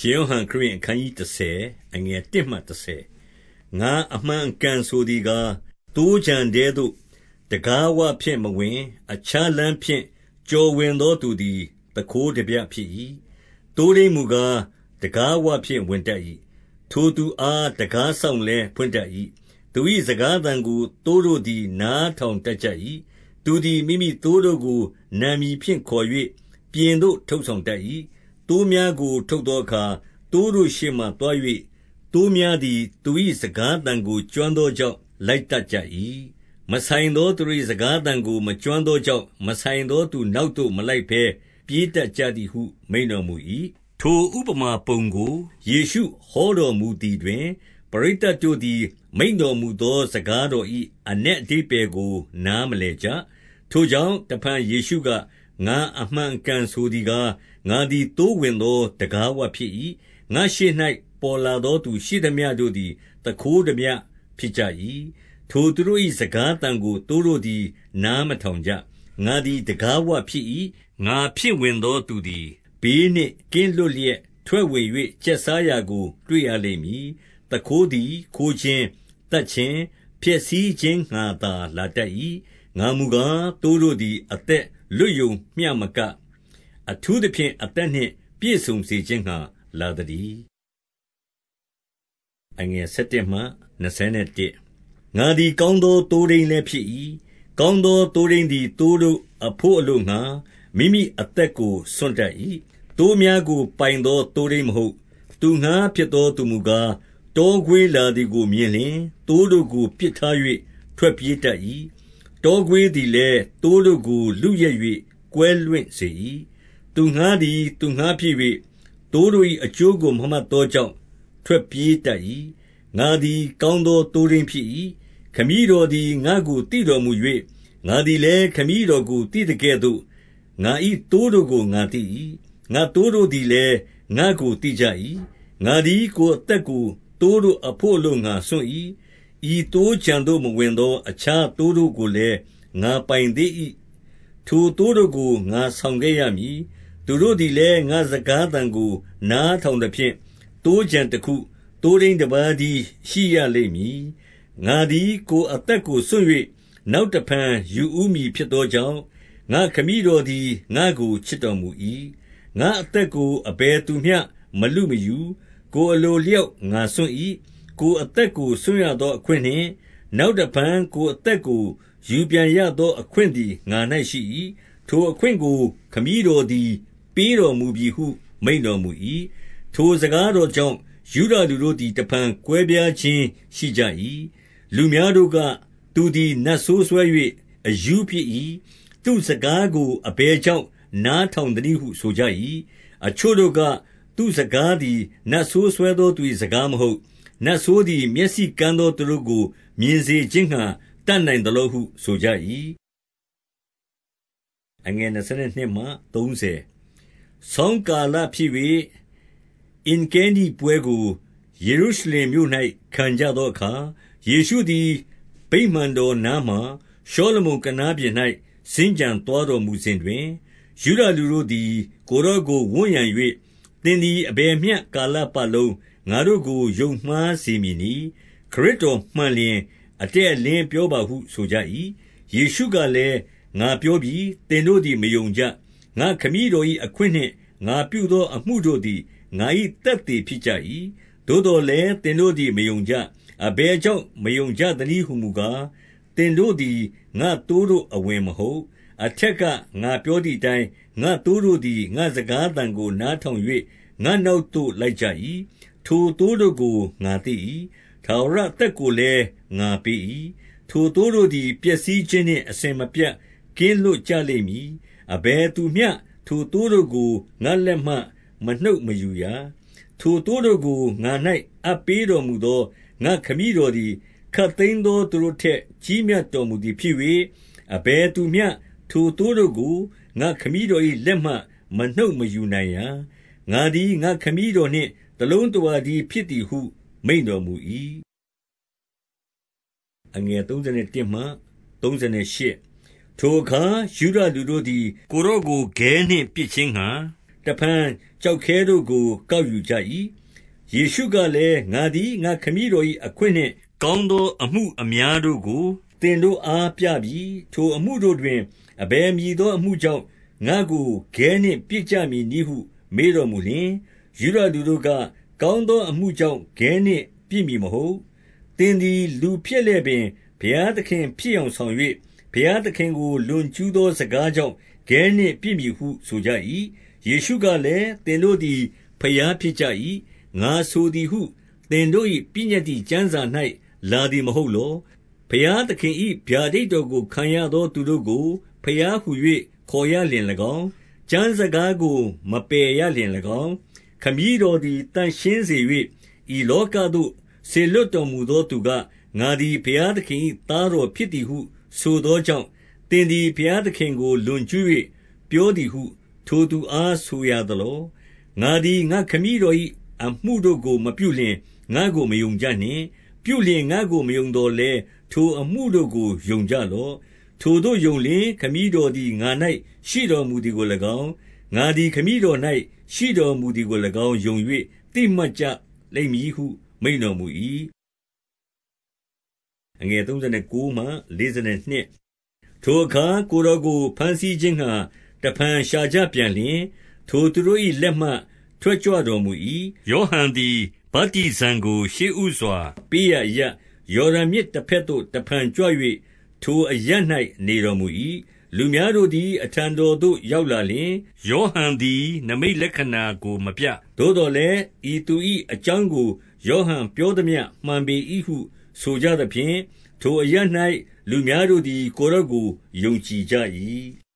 ရှင်ယောဟန်ခရစ်အခန်းကြီး30အငယ်1မှ30ငါအမှန်ကန်ဆိုသည်ကားတိုးကြံတဲ့သို့တကားဝဖြင့်မဝင် အခြားလမ်းဖြင့်ကြော်ဝင်သောသူသည်တကိုးတပြဖြစ်၏တိုးရင်းမူကားတကားဝဖြင့်ဝင်တတ်၏ထိုသူအားတကားဆောင်လဲဖွင့်တတ်၏သူ၏စကားသံကိုတိုးတို့သည် နားထောင်တတ်ကြ၏သူသည်မိမိတိုးတို့ကိုနာမည်ဖြင့်ခေါ်၍ပြင်သို့ထုတ်ဆောင်တတ်၏ သိုးများကို ထုတ်သောအခါ သိုးတို့ရှေ့မှာသွား၍သိုးများသည် သူ၏စကားသံကို ကျွမ်းသောကြောင့် လိုက်တတ်ကြ၏။မဆိုင်သောသူတို့၏စကားသံကို မကျွမ်းသောကြောင့်၊မဆိုင်သောသူနောက်သို့ မလိုက်ဘဲ ပြေးတတ်ကြသည်ဟု မိန့်တော်မူ၏။ထိုဥပမာပုံကို ယေရှုဟောတော်မူသည်တွင်၊ပရိသတ်တို့သည် မိန့်တော်မူသော စကားတော်၏အနက် အဓိပ္ပါယ်ကို နားမလည်ကြ။ထိုကြောင့် တဖန်ယေရှုက၊ ငါအမှန်အကန်ဆိုသည်ကား ငါသည် သိုးဝင်သော တံခါးဝဖြစ်၏။ငါ့ရှေ့၌ပေါ်လာသောသူရှိသမျှတို့သည် သူခိုးထားပြဖြစ်ကြ၏။ထိုသူတို့၏စကားသံကို သိုးတို့သည် နားမထောင်ကြ။ငါသည် တံခါးဝဖြစ်၏။ငါဖြင့်ဝင်သောသူသည် ဘေးနှင့်ကင်းလွတ်လျက် ထွက်ဝင်၍ကျက်စားရာကို တွေ့ရလိမ့်မည်။သူခိုးသည် ခိုးခြင်း၊သတ်ခြင်း၊ဖျက်ဆီးခြင်းငှါသာ လာတတ်၏။ငါမူကား၊သိုးတို့သည် အသက် လွတ်ရုံမျှမက အထူးသဖြင့် အသက်နှင့် ပြည့်စုံစေခြင်းငှါ လာသတည်း။ငါသည် ကောင်းသော သိုးထိန်းလည်းဖြစ်၏။ကောင်းသော သိုးထိန်းသည် သိုးတို့အဘို့အလိုငှါ မိမိအသက်ကို စွန့်တတ်၏။သိုးများကို ပိုင်သော သိုးထိန်းမဟုတ်။သူငှါးဖြစ်သော သူမူကား၊တောခွေးလာသည်ကို မြင်လျှင် သိုးတို့ကို ပစ်ထား၍ထွက်ပြေးတတ်၏။ တောခွေးသည်လည်း သိုးတို့ကို လုယက်၍ကွဲလွင့်စေ၏သူငှါးသည် သူငှါးဖြစ်၍သိုးတို့၏အကျိုးကို မမှတ်သောကြောင့် ထွက်ပြေးတတ်၏။ငါသည် ကောင်းသော သိုးထိန်းဖြစ်၏။ခမည်းတော်သည် ငါ့ကို သိတော်မူ၍၊ငါသည်လည်း ခမည်းတော်ကို သိသကဲ့သို့ ငါ၏သိုးတို့ကို ငါသိ၏။ငါ့သိုးတို့သည်လည်း ငါ့ကို သိကြ၏။ငါသည် ကိုယ်အသက်ကို သိုးတို့အဘို့ အလိုငှါ စွန့်၏။ ဤသိုးခြံသို့မဝင်သော အခြားသိုးတို့ကိုလည်း ငါပိုင်သေး၏။ထိုသိုးတို့ကို ငါဆောင်ခဲ့ရမည် သူတို့သည်လည်း ငါ့စကားသံကို နားထောင်သဖြင့်၊သိုးခြံတခု၊သိုးထိန်းတပါးတည်း ရှိရလိမ့်မည်။ငါသည် ကိုယ်အသက်ကိုစွန့်၍နောက်တဖန် ယူဦးမည်ဖြစ်သောကြောင့်၊ငါ့ခမည်းတော်သည် ငါ့ကို ချစ်တော်မူ၏။ငါ့အသက်ကို အဘယ်သူမျှ မလုမယူ။ကိုယ်အလိုအလျောက် ငါစွန့်၏။ ကိုယ်အသက်ကို စွန့်ရသောအခွင့်နှင့် နောက်တဖန် ကိုယ်အသက်ကို ယူပြန်ရသောအခွင့်သည် ငါ၌ရှိ၏။ထိုအခွင့်ကို ခမည်းတော်သည် ပေးတော်မူပြီဟု မိန့်တော်မူ၏။ထိုစကားတော်ကြောင့် ယုဒလူတို့သည် တဖန် ကွဲပြားခြင်းရှိကြ၏။လူများတို့က၊သူသည် နတ်ဆိုးစွဲ၍အရူးဖြစ်၏။သူ့စကားကို အဘယ်ကြောင့် နားထောင်သနည်းဟု ဆိုကြ၏။အချို့တို့က၊သူ့စကားသည် နတ်ဆိုးစွဲသောသူ၏စကားမဟုတ်။ နတ်ဆိုးသည် မျက်စိကန်းသောသူတို့ကို မြင်စေခြင်းငှါ တတ်နိုင်သလောဟု ဆိုကြ၏။ဆောင်းကာလဖြစ်၍အင်ကဲနိပွဲကို ယေရုရှလင်မြို့၌ခံကြသောအခါ၊ယေရှုသည် ဗိမာန်တော်နားမှာ ရှောလမုန်ကနားပြင်၌စင်္ကြံသွားတော်မူစဉ်တွင်၊ယုဒလူတို့သည် ကိုယ်တော်ကို ဝန်းရံ၍၊သင်သည် အဘယ်မျှကာလပတ်လုံး ငါတို့ကို ယုံမှားစေမည် နည်း။ခရစ်တော်မှန်လျှင် အတည့်အလင်းပြောပါဟု ဆိုကြ၏။ယေရှုကလည်း၊ငါပြောပြီ။သင်တို့သည် မယုံကြ ငါ့ခမည်းတော်၏အခွင့်နှင့် ငါပြုသောအမှုတို့သည် ငါ၏သက်သေဖြစ်ကြ၏။သို့သော်လည်း သင်တို့သည် မယုံကြ။အဘယ်ကြောင့် မယုံကြသနည်းဟူမူကား၊သင်တို့သည် ငါ့သိုးတို့အဝင်မဟုတ်။အထက်က ငါပြောသည်အတိုင်း၊ငါ့သိုးတို့သည် ငါ့စကားသံကို နားထောင်၍ငါ့နောက်သို့ လိုက်ကြ၏။ ထိုသိုးတို့ကို ငါသိ၏။ထာဝရအသက်ကိုလည်း ငါပေး၏။ထိုသိုးတို့သည် ပျက်စီးခြင်းနှင့် အစဉ်မပြတ် ကင်းလွတ်ကြလိမ့်မည် အဘယ်သူမျှ ထိုသိုးတို့ကို ငါ့လက်မှ မနှုတ်မယူရ။ထိုသိုးတို့ကို ငါ၌အပ်ပေးတော်မူသော ငါ့ခမည်းတော်သည် ခပ်သိမ်းသောသူတို့ထက် ကြီးမြတ်တော်မူသည်ဖြစ်၍၊အဘယ်သူမျှ ထိုသိုးတို့ကို ငါ့ခမည်းတော်၏လက်မှ မနှုတ်မယူနိုင်ရာ။ငါသည် ငါ့ခမည်းတော်နှင့် တလုံးတဝတည်းဖြစ်သည်ဟု မိန့်တော်မူ၏။ထိုအခါ ယုဒလူတို့သည် ကိုယ်တော်ကို ခဲနှင့်ပစ်ခြင်းငှါ တဖန် ကျောက်ခဲတို့ကို ကောက်ယူကြ၏။ယေရှုကလည်း၊ငါသည် ငါခမည်းတော်၏အခွင့်နှင့် ကောင်းသောအမှုအများတို့ကို သင်တို့အားပြပြီ။ထိုအမှုတို့တွင် အဘယ်မည်သောအမှုကြောင့် ငါ့ကို ခဲနှင့်ပစ်ကြမည်နည်းဟု မေးတော်မူလျှင်၊ ယုဒလူတို့က၊ကောင်းသောအမှုကြောင့် ခဲနှင့်ပစ်မည်မဟုတ်။သင်သည် လူဖြစ်လျက်ပင် ဘုရားသခင်ဖြစ်ယောင်ဆောင်၍၊ဘုရားသခင်ကို လွန်ကျူးသောစကားကြောင့် ခဲနှင့်ပစ်မည်ဟု ဆိုကြ၏။ယေရှုကလည်း၊သင်တို့သည် ဘုရားဖြစ်ကြ၏။ငါဆိုသည်ဟု သင်တို့၏ပညတ္တိကျမ်းစာ၌လာသည် မဟုတ်လော။ဘုရားသခင်၏ဗျာဒိတ်တော်ကို ခံရသောသူတို့ကို ဘုရားဟူ၍ခေါ်ရလျှင်၎င်း၊ကျမ်းစကားကို မပယ်ရလျှင်၎င်း၊ ခမည်းတော်သည် သန့်ရှင်းစေ၍၊ဤလောကသို့ စေလွှတ်တော်မူသောသူက၊ငါသည် ဘုရားသခင်၏သားတော်ဖြစ်သည်ဟု ဆိုသောကြောင့်၊သင်သည် ဘုရားသခင်ကို လွန်ကျူး၍ပြောသည်ဟု ထိုသူအား ဆိုရသလော။ငါသည် ငါ့ခမည်းတော်၏အမှုတို့ကို မပြုလျှင် ငါ့ကို မယုံကြနှင့်။ပြုလျှင် ငါ့ကို မယုံသော်လည်း ထိုအမှုတို့ကို ယုံကြလော့။ထိုသို့ယုံလျှင် ခမည်းတော်သည် ငါ၌ရှိတော်မူသည်ကို၎င်း၊ငါသည် ခမည်းတော်၌ ရှိတော်မူသည်ကို၎င်းယုံ၍သိမှတ်ကြလိမ့်မည်ဟု မိန့်တော်မူ၏။ထိုအခါ ကိုယ်တော်ကို ဘမ်းဆီးခြင်းငှါ တဖန်ရှာကြပြန်လျှင်၊ထိုသူတို့၏လက်မှ ထွက်ကြွတော်မူ၏။ယောဟန်သည် ဗတ္တိဇံကို ရှေ့ဦးစွာ ပေးရာအရပ်၊ယော်ဒန်မြစ်တဘက်သို့ တဖန်ကြွ၍ထိုအရပ်၌နေတော်မူ၏။ လူများတို့သည် အထံတော်သို့ ရောက်လာလျှင်၊ယောဟန်သည် နိမိတ်လက္ခဏာကို မပြ။သို့သော်လည်း၊ဤသူ၏အကြောင်းကို ယောဟန်ပြောသမျှ မှန်ပေ၏ဟု ဆိုကြသဖြင့်၊ထိုအရပ်၌လူများတို့သည် ကိုယ်တော်ကို ယုံကြည်ကြ၏။